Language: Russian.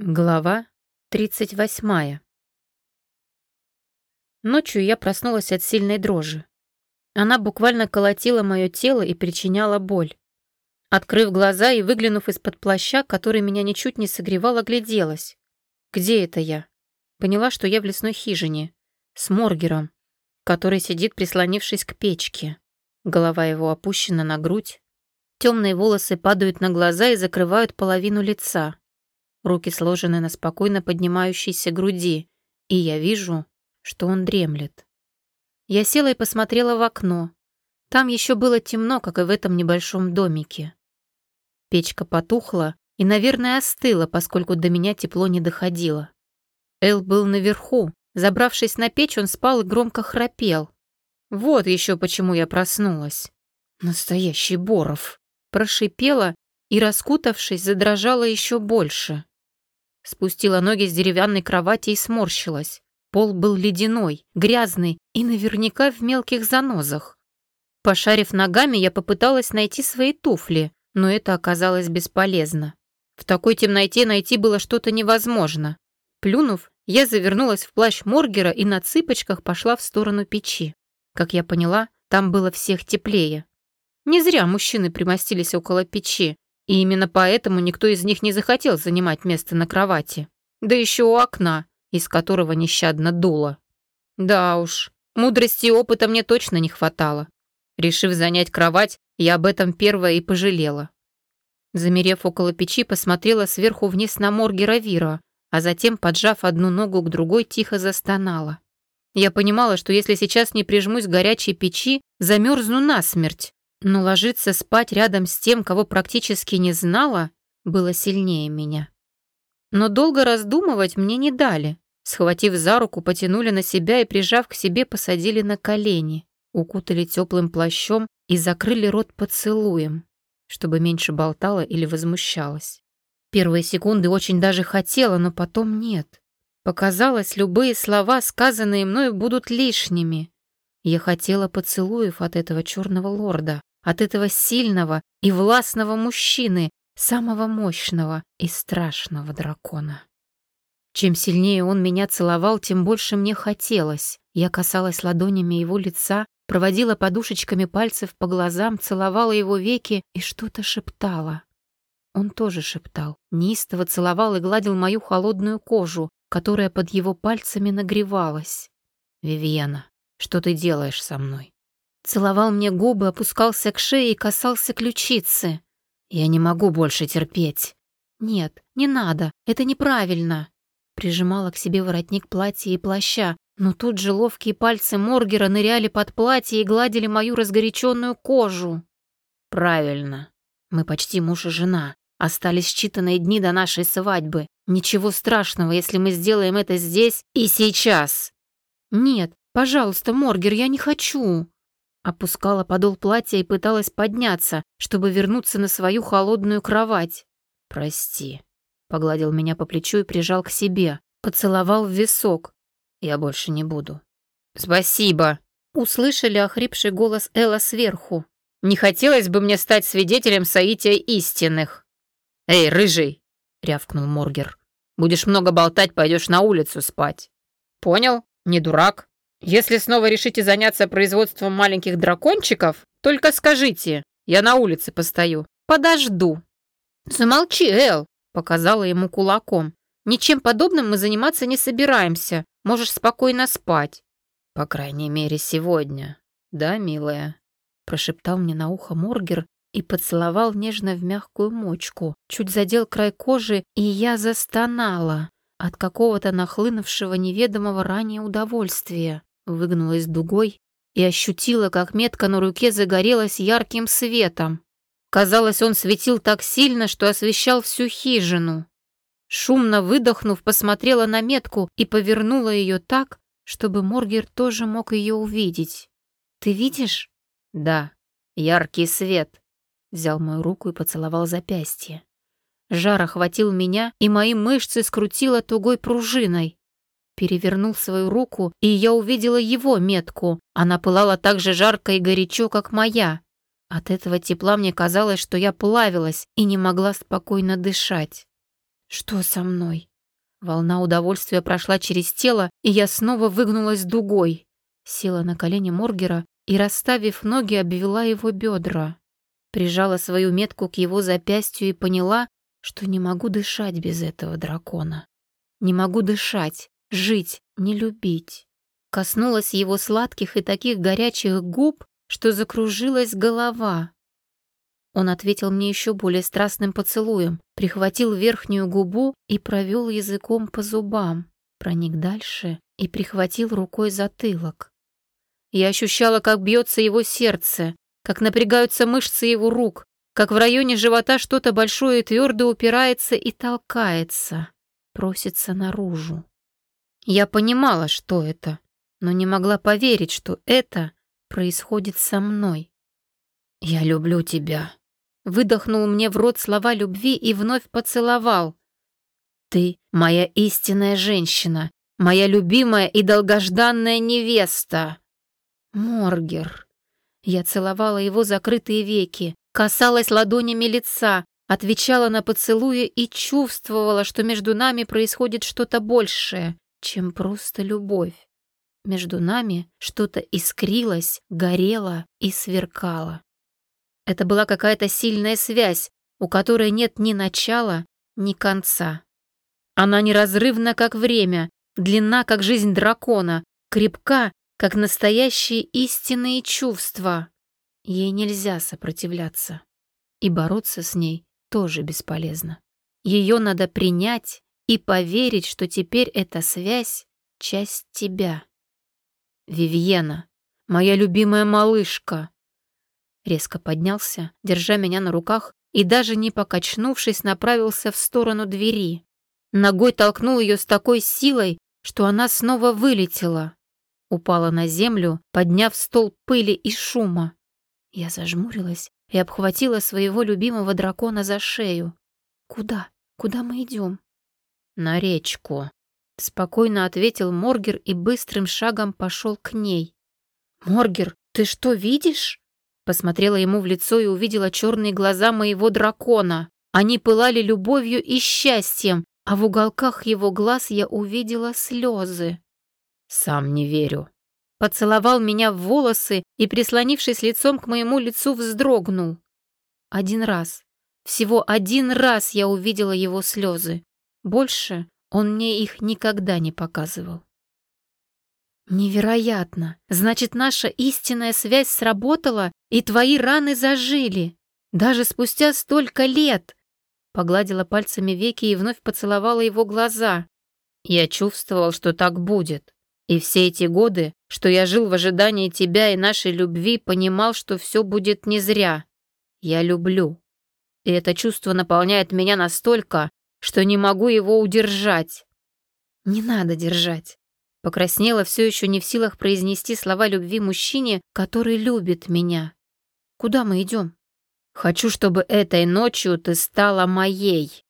Глава 38. Ночью я проснулась от сильной дрожи. Она буквально колотила мое тело и причиняла боль. Открыв глаза и выглянув из-под плаща, который меня ничуть не согревал, огляделась. Где это я? Поняла, что я в лесной хижине. С Моргером, который сидит, прислонившись к печке. Голова его опущена на грудь. Темные волосы падают на глаза и закрывают половину лица. Руки сложены на спокойно поднимающейся груди, и я вижу, что он дремлет. Я села и посмотрела в окно. Там еще было темно, как и в этом небольшом домике. Печка потухла и, наверное, остыла, поскольку до меня тепло не доходило. Эл был наверху. Забравшись на печь, он спал и громко храпел. Вот еще почему я проснулась. Настоящий Боров. Прошипела и, раскутавшись, задрожала еще больше. Спустила ноги с деревянной кровати и сморщилась. Пол был ледяной, грязный и наверняка в мелких занозах. Пошарив ногами, я попыталась найти свои туфли, но это оказалось бесполезно. В такой темноте найти было что-то невозможно. Плюнув, я завернулась в плащ Моргера и на цыпочках пошла в сторону печи. Как я поняла, там было всех теплее. Не зря мужчины примостились около печи, и именно поэтому никто из них не захотел занимать место на кровати. Да еще у окна, из которого нещадно дуло. Да уж, мудрости и опыта мне точно не хватало. Решив занять кровать, я об этом первое и пожалела. Замерев около печи, посмотрела сверху вниз на Моргера Вира, а затем, поджав одну ногу к другой, тихо застонала. Я понимала, что если сейчас не прижмусь к горячей печи, замерзну насмерть. Но ложиться спать рядом с тем, кого практически не знала, было сильнее меня. Но долго раздумывать мне не дали. Схватив за руку, потянули на себя и, прижав к себе, посадили на колени, укутали теплым плащом и закрыли рот поцелуем, чтобы меньше болтала или возмущалась. Первые секунды очень даже хотела, но потом нет. Показалось, любые слова, сказанные мною, будут лишними. Я хотела поцелуев от этого черного лорда, от этого сильного и властного мужчины, самого мощного и страшного дракона. Чем сильнее он меня целовал, тем больше мне хотелось. Я касалась ладонями его лица, проводила подушечками пальцев по глазам, целовала его веки и что-то шептала. Он тоже шептал, неистово целовал и гладил мою холодную кожу, которая под его пальцами нагревалась. «Вивьена, что ты делаешь со мной?» Целовал мне губы, опускался к шее и касался ключицы. Я не могу больше терпеть. Нет, не надо, это неправильно. Прижимала к себе воротник платья и плаща, но тут же ловкие пальцы Моргера ныряли под платье и гладили мою разгоряченную кожу. Правильно. Мы почти муж и жена. Остались считанные дни до нашей свадьбы. Ничего страшного, если мы сделаем это здесь и сейчас. Нет, пожалуйста, Моргер, я не хочу. Опускала подол платья и пыталась подняться, чтобы вернуться на свою холодную кровать. «Прости», — погладил меня по плечу и прижал к себе, поцеловал в висок. «Я больше не буду». «Спасибо», — услышали охрипший голос Элла сверху. «Не хотелось бы мне стать свидетелем соития истинных». «Эй, рыжий!» — рявкнул Моргер. «Будешь много болтать, пойдешь на улицу спать». «Понял? Не дурак?» Если снова решите заняться производством маленьких дракончиков, только скажите, я на улице постою. Подожду». «Замолчи, Эл», — показала ему кулаком. «Ничем подобным мы заниматься не собираемся. Можешь спокойно спать». «По крайней мере, сегодня. Да, милая?» Прошептал мне на ухо Моргер и поцеловал нежно в мягкую мочку. Чуть задел край кожи, и я застонала от какого-то нахлынувшего неведомого ранее удовольствия выгнулась дугой и ощутила, как метка на руке загорелась ярким светом. Казалось, он светил так сильно, что освещал всю хижину. Шумно выдохнув, посмотрела на метку и повернула ее так, чтобы Моргер тоже мог ее увидеть. «Ты видишь?» «Да, яркий свет», — взял мою руку и поцеловал запястье. Жар охватил меня, и мои мышцы скрутило тугой пружиной перевернул свою руку, и я увидела его метку. Она пылала так же жарко и горячо, как моя. От этого тепла мне казалось, что я плавилась и не могла спокойно дышать. Что со мной? Волна удовольствия прошла через тело, и я снова выгнулась дугой. Села на колени Моргера и, расставив ноги, обвела его бедра. Прижала свою метку к его запястью и поняла, что не могу дышать без этого дракона. Не могу дышать, жить, не любить. Коснулась его сладких и таких горячих губ, что закружилась голова. Он ответил мне еще более страстным поцелуем, прихватил верхнюю губу и провел языком по зубам, проник дальше и прихватил рукой затылок. Я ощущала, как бьется его сердце, как напрягаются мышцы его рук, как в районе живота что-то большое и твердо упирается и толкается, просится наружу. Я понимала, что это, но не могла поверить, что это происходит со мной. «Я люблю тебя», — выдохнул мне в рот слова любви и вновь поцеловал. «Ты моя истинная женщина, моя любимая и долгожданная невеста». Моргер. Я целовала его закрытые веки, касалась ладонями лица, отвечала на поцелуи и чувствовала, что между нами происходит что-то большее, чем просто любовь. Между нами что-то искрилось, горело и сверкало. Это была какая-то сильная связь, у которой нет ни начала, ни конца. Она неразрывна, как время, длинна, как жизнь дракона, крепка, как настоящие истинные чувства. Ей нельзя сопротивляться. И бороться с ней тоже бесполезно. Ее надо принять и поверить, что теперь эта связь — часть тебя. Вивьена, моя любимая малышка. Резко поднялся, держа меня на руках, и даже не покачнувшись, направился в сторону двери. Ногой толкнул ее с такой силой, что она снова вылетела. Упала на землю, подняв стол пыли и шума. Я зажмурилась и обхватила своего любимого дракона за шею. «Куда? Куда мы идем?» «На речку», — спокойно ответил Моргер и быстрым шагом пошел к ней. «Моргер, ты что, видишь?» Посмотрела ему в лицо и увидела черные глаза моего дракона. Они пылали любовью и счастьем, а в уголках его глаз я увидела слезы. «Сам не верю». Поцеловал меня в волосы и, прислонившись лицом к моему лицу, вздрогнул. Один раз, всего один раз я увидела его слезы. Больше он мне их никогда не показывал. «Невероятно! Значит, наша истинная связь сработала, и твои раны зажили. Даже спустя столько лет!» Погладила пальцами веки и вновь поцеловала его глаза. «Я чувствовал, что так будет. И все эти годы, что я жил в ожидании тебя и нашей любви, понимал, что все будет не зря. Я люблю. И это чувство наполняет меня настолько, что не могу его удержать. Не надо держать. Покраснела все еще не в силах произнести слова любви мужчине, который любит меня. Куда мы идем? Хочу, чтобы этой ночью ты стала моей.